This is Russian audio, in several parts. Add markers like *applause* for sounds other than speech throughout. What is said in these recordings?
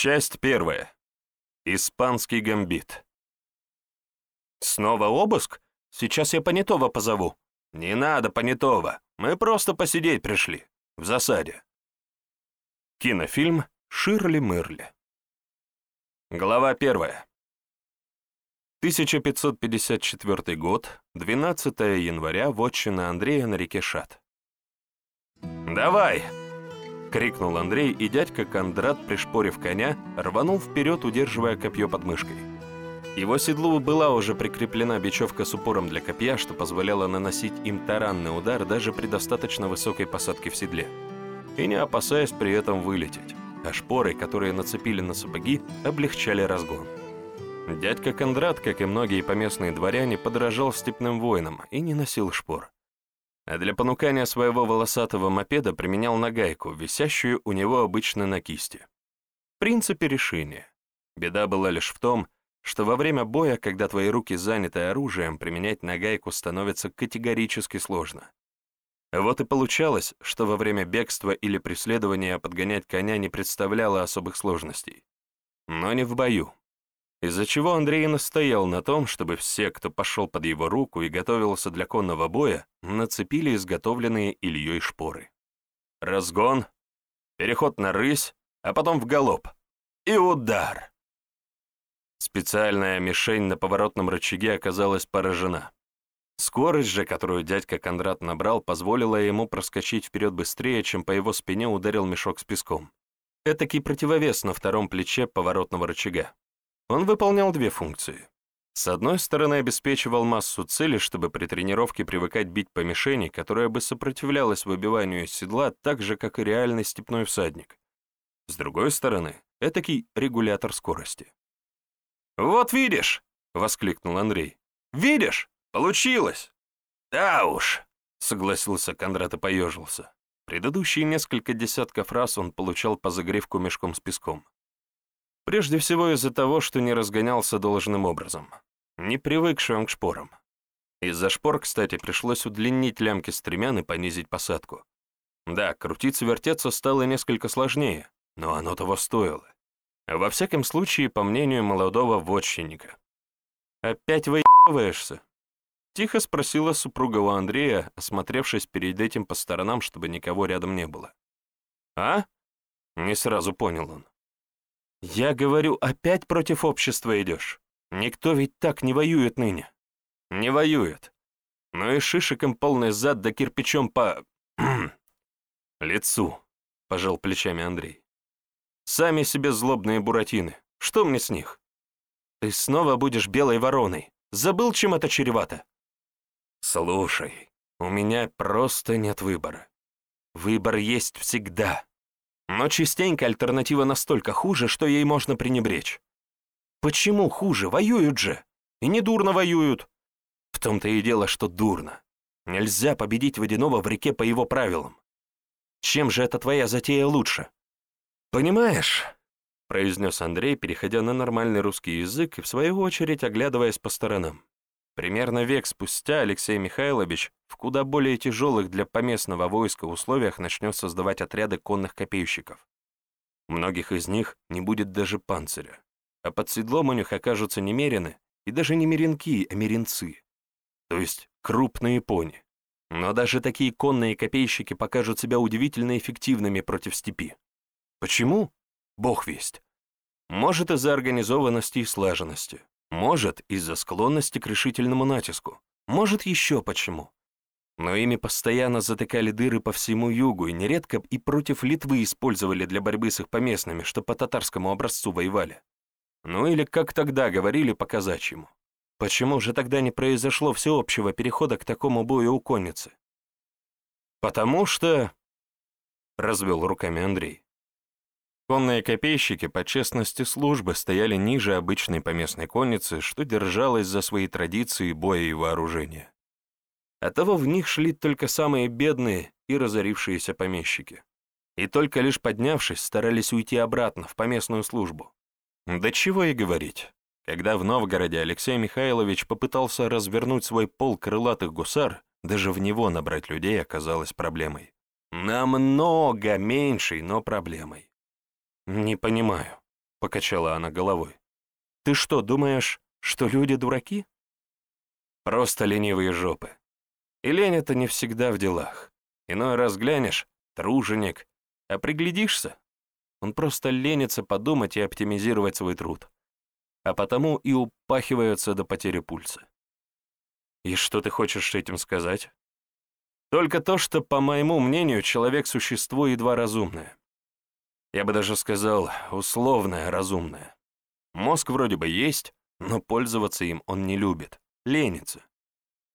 Часть первая. Испанский гамбит. Снова обыск? Сейчас я Понятого позову. Не надо Понятого. Мы просто посидеть пришли. В засаде. Кинофильм «Ширли-мырли». Глава первая. 1554 год, 12 января, вотчина Андрея на реке Шат. «Давай!» — крикнул Андрей, и дядька Кондрат, пришпорив коня, рванул вперед, удерживая копье под мышкой. Его седлу была уже прикреплена бечевка с упором для копья, что позволяло наносить им таранный удар даже при достаточно высокой посадке в седле, и не опасаясь при этом вылететь, а шпоры, которые нацепили на сапоги, облегчали разгон. Дядька Кондрат, как и многие поместные дворяне, подражал степным воинам и не носил шпор а для понукания своего волосатого мопеда применял нагайку, висящую у него обычно на кисти. В принципе, решение. Беда была лишь в том, что во время боя, когда твои руки заняты оружием, применять нагайку становится категорически сложно. Вот и получалось, что во время бегства или преследования подгонять коня не представляло особых сложностей. Но не в бою из-за чего Андрей настоял на том, чтобы все, кто пошел под его руку и готовился для конного боя, нацепили изготовленные Ильей шпоры. Разгон, переход на рысь, а потом в галоп. И удар. Специальная мишень на поворотном рычаге оказалась поражена. Скорость же, которую дядька Кондрат набрал, позволила ему проскочить вперед быстрее, чем по его спине ударил мешок с песком. Этакий противовес на втором плече поворотного рычага. Он выполнял две функции. С одной стороны, обеспечивал массу цели, чтобы при тренировке привыкать бить по мишени, которая бы сопротивлялась выбиванию из седла так же, как и реальный степной всадник. С другой стороны, этакий регулятор скорости. «Вот видишь!» — воскликнул Андрей. «Видишь? Получилось!» «Да уж!» — согласился Кондрат и поежился. Предыдущие несколько десятков раз он получал по загревку мешком с песком. Прежде всего из-за того, что не разгонялся должным образом, не привыкший к шпорам. Из-за шпор, кстати, пришлось удлинить лямки стремян и понизить посадку. Да, крутиться-вертеться стало несколько сложнее, но оно того стоило. Во всяком случае, по мнению молодого вотчинника. «Опять выебываешься?» Тихо спросила супруга у Андрея, осмотревшись перед этим по сторонам, чтобы никого рядом не было. «А?» — не сразу понял он. «Я говорю, опять против общества идешь. Никто ведь так не воюет ныне». «Не воюет. Но и шишиком полный зад да кирпичом по... *clears throat* лицу», — пожал плечами Андрей. «Сами себе злобные буратины. Что мне с них?» «Ты снова будешь белой вороной. Забыл, чем это чревато?» «Слушай, у меня просто нет выбора. Выбор есть всегда. Но частенько альтернатива настолько хуже, что ей можно пренебречь. Почему хуже? Воюют же. И не дурно воюют. В том-то и дело, что дурно. Нельзя победить водяного в реке по его правилам. Чем же эта твоя затея лучше? Понимаешь, произнес Андрей, переходя на нормальный русский язык и в свою очередь оглядываясь по сторонам. Примерно век спустя Алексей Михайлович в куда более тяжелых для поместного войска условиях начнет создавать отряды конных копейщиков. Многих из них не будет даже панциря, а под седлом у них окажутся не мерины и даже не меренки, а меренцы, то есть крупные пони. Но даже такие конные копейщики покажут себя удивительно эффективными против степи. Почему? Бог весть. Может, из-за организованности и слаженности. Может, из-за склонности к решительному натиску. Может, еще почему. Но ими постоянно затыкали дыры по всему югу и нередко и против Литвы использовали для борьбы с их поместными, что по татарскому образцу воевали. Ну или, как тогда говорили, по казачьему. Почему же тогда не произошло всеобщего перехода к такому бою у конницы? Потому что... Развел руками Андрей. Конные копейщики по честности службы стояли ниже обычной поместной конницы, что держалась за свои традиции боя и вооружения. Оттого в них шли только самые бедные и разорившиеся помещики. И только лишь поднявшись, старались уйти обратно в поместную службу. Да чего и говорить. Когда в Новгороде Алексей Михайлович попытался развернуть свой пол крылатых гусар, даже в него набрать людей оказалось проблемой. Намного меньшей, но проблемой. «Не понимаю», — покачала она головой. «Ты что, думаешь, что люди дураки?» «Просто ленивые жопы. И лень это не всегда в делах. Иной раз глянешь — труженик, а приглядишься — он просто ленится подумать и оптимизировать свой труд. А потому и упахивается до потери пульса. И что ты хочешь этим сказать? Только то, что, по моему мнению, человек — существо едва разумное. Я бы даже сказал, условное разумное. Мозг вроде бы есть, но пользоваться им он не любит, ленится.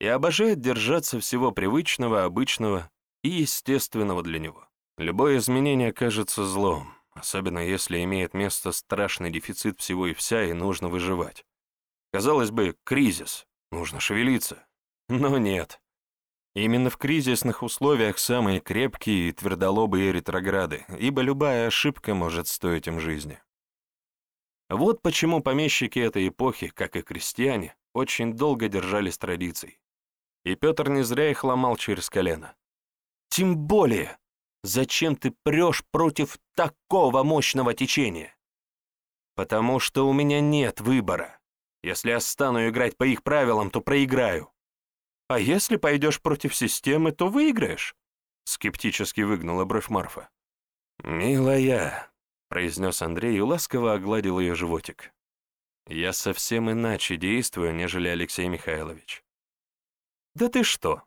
И обожает держаться всего привычного, обычного и естественного для него. Любое изменение кажется злом, особенно если имеет место страшный дефицит всего и вся, и нужно выживать. Казалось бы, кризис, нужно шевелиться. Но нет. Именно в кризисных условиях самые крепкие и твердолобые ретрограды, ибо любая ошибка может стоить им жизни. Вот почему помещики этой эпохи, как и крестьяне, очень долго держались традиций. И Петр не зря их ломал через колено. Тем более, зачем ты прешь против такого мощного течения? Потому что у меня нет выбора. Если я стану играть по их правилам, то проиграю. А если пойдешь против системы, то выиграешь?» Скептически выгнула бровь Марфа. «Милая», — произнес Андрей и ласково огладил ее животик. «Я совсем иначе действую, нежели Алексей Михайлович». «Да ты что?»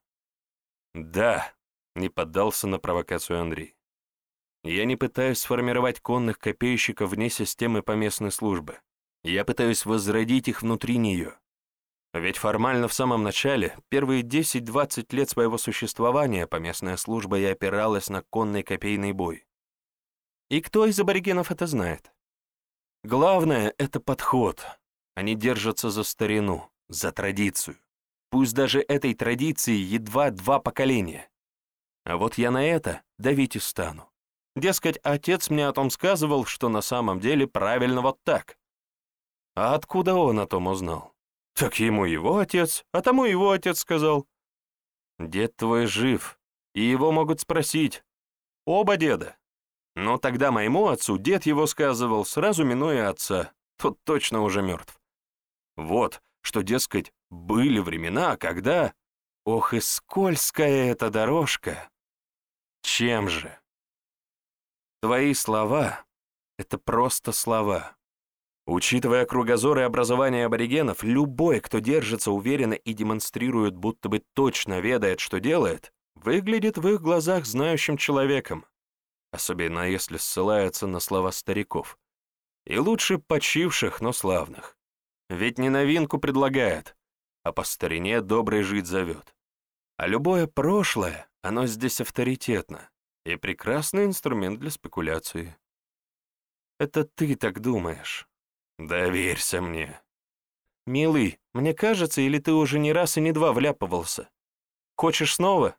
«Да», — не поддался на провокацию Андрей. «Я не пытаюсь сформировать конных копейщиков вне системы поместной службы. Я пытаюсь возродить их внутри нее. Ведь формально в самом начале, первые 10-20 лет своего существования, поместная служба и опиралась на конный копейный бой. И кто из аборигенов это знает? Главное — это подход. Они держатся за старину, за традицию. Пусть даже этой традиции едва два поколения. А вот я на это давить и стану. Дескать, отец мне о том сказывал, что на самом деле правильно вот так. А откуда он о том узнал? Так ему его отец, а тому его отец сказал. Дед твой жив, и его могут спросить. Оба деда. Но тогда моему отцу дед его сказывал, сразу минуя отца. Тот точно уже мертв. Вот, что, дескать, были времена, когда... Ох и скользкая эта дорожка! Чем же? Твои слова — это просто слова. Учитывая кругозор и образование аборигенов, любой, кто держится уверенно и демонстрирует, будто бы точно ведает, что делает, выглядит в их глазах знающим человеком, особенно если ссылается на слова стариков. И лучше почивших, но славных. Ведь не новинку предлагает, а по старине добрый жить зовет. А любое прошлое, оно здесь авторитетно и прекрасный инструмент для спекуляции. Это ты так думаешь. «Доверься мне». «Милый, мне кажется, или ты уже не раз и не два вляпывался? Хочешь снова?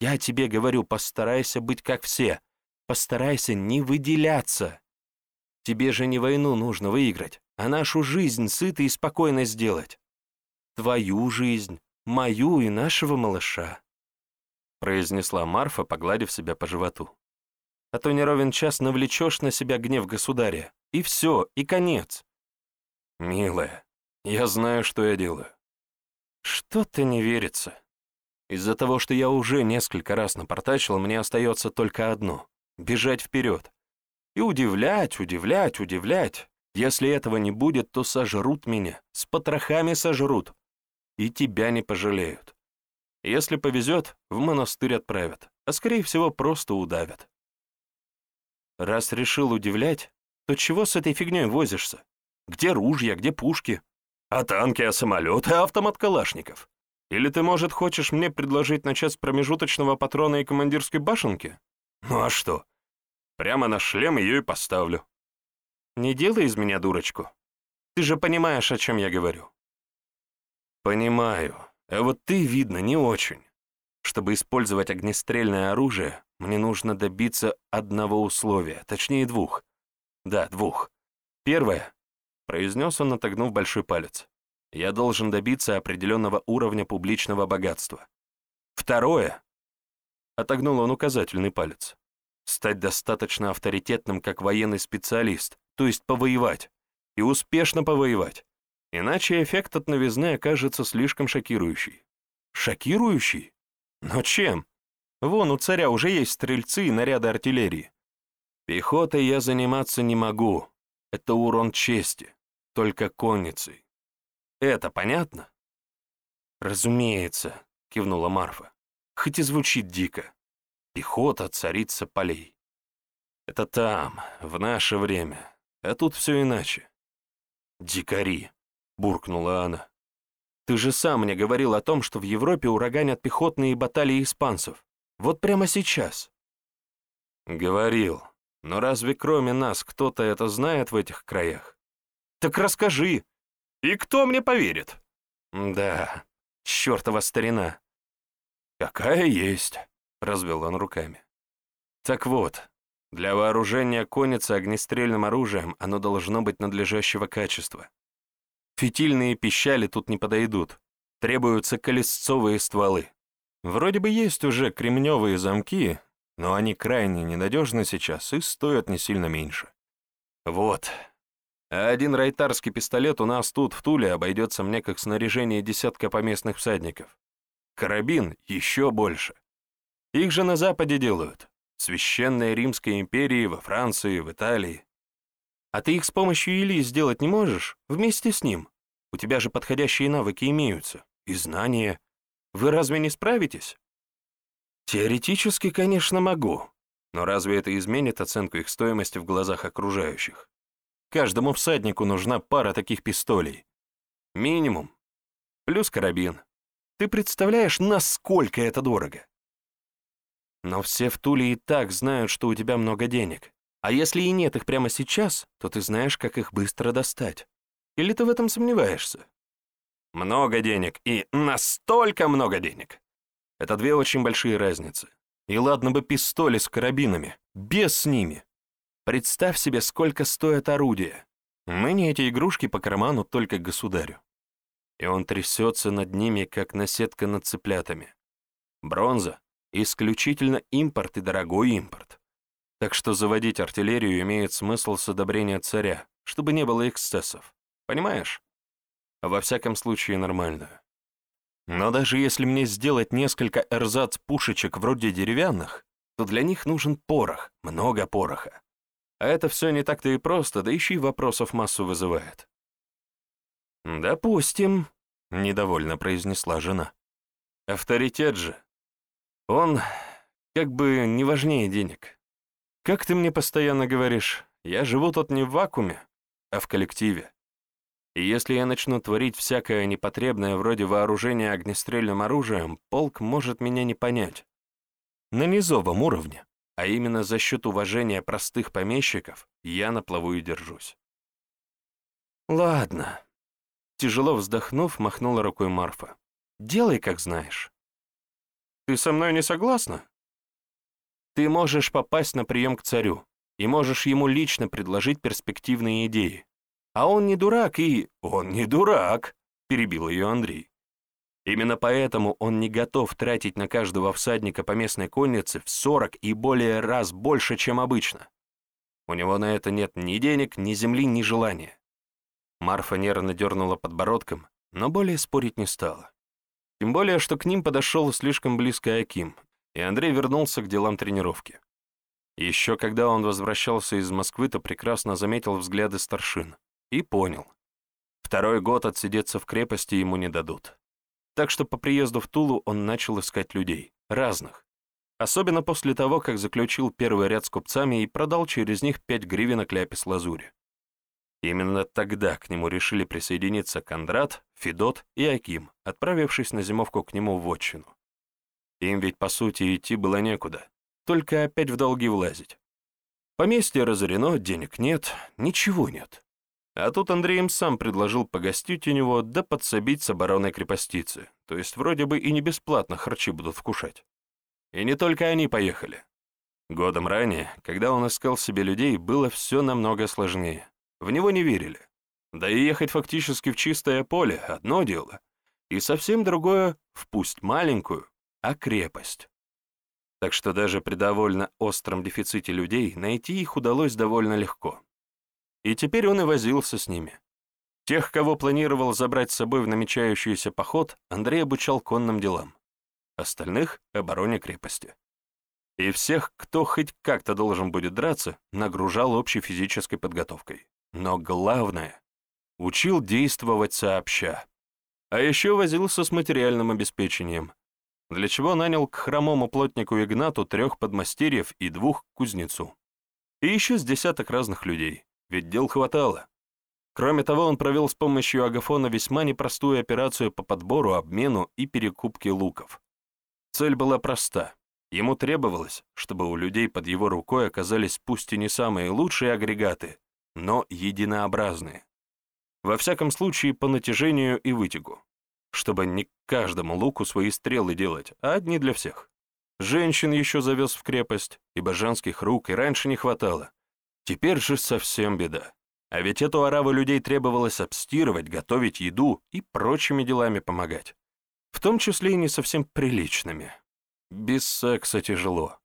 Я тебе говорю, постарайся быть как все. Постарайся не выделяться. Тебе же не войну нужно выиграть, а нашу жизнь сытой и спокойно сделать. Твою жизнь, мою и нашего малыша», — произнесла Марфа, погладив себя по животу. «А то не ровен час навлечешь на себя гнев государя, и все, и конец. «Милая, я знаю, что я делаю». «Что-то не верится. Из-за того, что я уже несколько раз напортачил, мне остается только одно — бежать вперед. И удивлять, удивлять, удивлять. Если этого не будет, то сожрут меня, с потрохами сожрут. И тебя не пожалеют. Если повезет, в монастырь отправят, а скорее всего просто удавят. Раз решил удивлять, то чего с этой фигней возишься? Где ружья, где пушки? А танки, а самолеты, а автомат калашников? Или ты, может, хочешь мне предложить начать с промежуточного патрона и командирской башенки? Ну а что? Прямо на шлем ее и поставлю. Не делай из меня дурочку. Ты же понимаешь, о чем я говорю. Понимаю. А вот ты, видно, не очень. Чтобы использовать огнестрельное оружие, мне нужно добиться одного условия, точнее двух. Да, двух. Первое произнес он, отогнув большой палец. «Я должен добиться определенного уровня публичного богатства. Второе!» Отогнул он указательный палец. «Стать достаточно авторитетным как военный специалист, то есть повоевать, и успешно повоевать. Иначе эффект от новизны окажется слишком шокирующий. Шокирующий? Но чем? Вон у царя уже есть стрельцы и наряды артиллерии. Пехотой я заниматься не могу. Это урон чести. Только конницей. Это понятно? Разумеется, кивнула Марфа. Хоть и звучит дико. Пехота — царица полей. Это там, в наше время. А тут все иначе. Дикари, буркнула она. Ты же сам мне говорил о том, что в Европе ураганят пехотные баталии испанцев. Вот прямо сейчас. Говорил. Но разве кроме нас кто-то это знает в этих краях? Так расскажи. И кто мне поверит? Да, чертова старина. Какая есть, развел он руками. Так вот, для вооружения конницы огнестрельным оружием оно должно быть надлежащего качества. Фитильные пищали тут не подойдут. Требуются колесцовые стволы. Вроде бы есть уже кремневые замки, но они крайне ненадежны сейчас и стоят не сильно меньше. Вот. А один райтарский пистолет у нас тут, в Туле, обойдется мне как снаряжение десятка поместных всадников. Карабин еще больше. Их же на Западе делают. В Священной Римской империи, во Франции, в Италии. А ты их с помощью Ильи сделать не можешь? Вместе с ним. У тебя же подходящие навыки имеются. И знания. Вы разве не справитесь? Теоретически, конечно, могу. Но разве это изменит оценку их стоимости в глазах окружающих? Каждому всаднику нужна пара таких пистолей. Минимум. Плюс карабин. Ты представляешь, насколько это дорого? Но все в Туле и так знают, что у тебя много денег. А если и нет их прямо сейчас, то ты знаешь, как их быстро достать. Или ты в этом сомневаешься? Много денег и настолько много денег. Это две очень большие разницы. И ладно бы пистоли с карабинами, без с ними. Представь себе, сколько стоят орудия. Ныне эти игрушки по карману только государю. И он трясется над ними, как наседка над цыплятами. Бронза — исключительно импорт и дорогой импорт. Так что заводить артиллерию имеет смысл с одобрения царя, чтобы не было эксцессов. Понимаешь? Во всяком случае, нормальную. Но даже если мне сделать несколько эрзац-пушечек вроде деревянных, то для них нужен порох, много пороха. А это все не так-то и просто, да еще и вопросов массу вызывает. «Допустим», — недовольно произнесла жена. «Авторитет же. Он как бы не важнее денег. Как ты мне постоянно говоришь, я живу тут не в вакууме, а в коллективе. И если я начну творить всякое непотребное вроде вооружения огнестрельным оружием, полк может меня не понять. На низовом уровне, а именно за счет уважения простых помещиков, я на плаву и держусь. Ладно. Тяжело вздохнув, махнула рукой Марфа. Делай, как знаешь. Ты со мной не согласна? Ты можешь попасть на прием к царю и можешь ему лично предложить перспективные идеи. А он не дурак и... Он не дурак, перебил ее Андрей. Именно поэтому он не готов тратить на каждого всадника по местной коннице в 40 и более раз больше, чем обычно. У него на это нет ни денег, ни земли, ни желания. Марфа нервно дернула подбородком, но более спорить не стала. Тем более, что к ним подошел слишком близко Аким, и Андрей вернулся к делам тренировки. Еще когда он возвращался из Москвы, то прекрасно заметил взгляды старшин и понял. Второй год отсидеться в крепости ему не дадут. Так что по приезду в Тулу он начал искать людей, разных. Особенно после того, как заключил первый ряд с купцами и продал через них пять гривенок ляпис лазури. Именно тогда к нему решили присоединиться Кондрат, Федот и Аким, отправившись на зимовку к нему в отчину. Им ведь, по сути, идти было некуда, только опять в долги влазить. Поместье разорено, денег нет, ничего нет. А тут Андрей им сам предложил погостить у него да подсобить с обороной крепостицы, то есть вроде бы и не бесплатно харчи будут вкушать. И не только они поехали. Годом ранее, когда он искал себе людей, было все намного сложнее. В него не верили. Да и ехать фактически в чистое поле — одно дело, и совсем другое — в пусть маленькую, а крепость. Так что даже при довольно остром дефиците людей найти их удалось довольно легко. И теперь он и возился с ними. Тех, кого планировал забрать с собой в намечающийся поход, Андрей обучал конным делам. Остальных — обороне крепости. И всех, кто хоть как-то должен будет драться, нагружал общей физической подготовкой. Но главное — учил действовать сообща. А еще возился с материальным обеспечением, для чего нанял к хромому плотнику Игнату трех подмастерьев и двух кузнецу. И еще с десяток разных людей, ведь дел хватало. Кроме того, он провел с помощью Агафона весьма непростую операцию по подбору, обмену и перекупке луков. Цель была проста. Ему требовалось, чтобы у людей под его рукой оказались пусть и не самые лучшие агрегаты, но единообразные. Во всяком случае, по натяжению и вытягу. Чтобы не каждому луку свои стрелы делать, а одни для всех. Женщин еще завез в крепость, ибо женских рук и раньше не хватало. Теперь же совсем беда. А ведь эту ораву людей требовалось обстирывать, готовить еду и прочими делами помогать. В том числе и не совсем приличными. Без секса тяжело.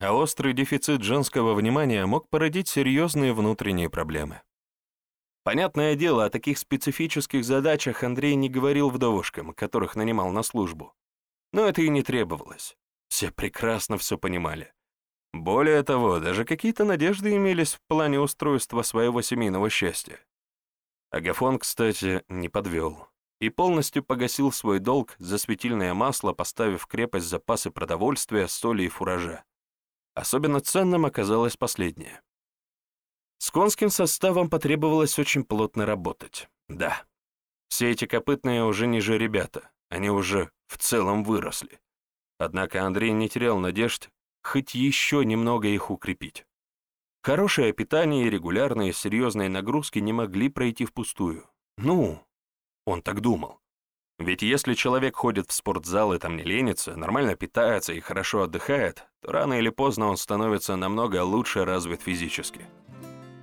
А острый дефицит женского внимания мог породить серьезные внутренние проблемы. Понятное дело, о таких специфических задачах Андрей не говорил вдовушкам, которых нанимал на службу. Но это и не требовалось. Все прекрасно все понимали. Более того, даже какие-то надежды имелись в плане устройства своего семейного счастья. Агафон, кстати, не подвел и полностью погасил свой долг за светильное масло, поставив в крепость запасы продовольствия, соли и фуража. Особенно ценным оказалось последнее. С конским составом потребовалось очень плотно работать. Да, все эти копытные уже не же ребята, они уже в целом выросли. Однако Андрей не терял надежд хоть еще немного их укрепить. Хорошее питание и регулярные серьезные нагрузки не могли пройти впустую. Ну, он так думал. Ведь если человек ходит в спортзал и там не ленится, нормально питается и хорошо отдыхает, то рано или поздно он становится намного лучше развит физически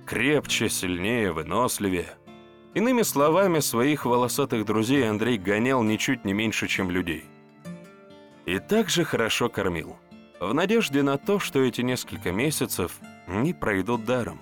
крепче, сильнее, выносливее. Иными словами, своих волосатых друзей Андрей гонял ничуть не меньше, чем людей. И также хорошо кормил, в надежде на то, что эти несколько месяцев не пройдут даром.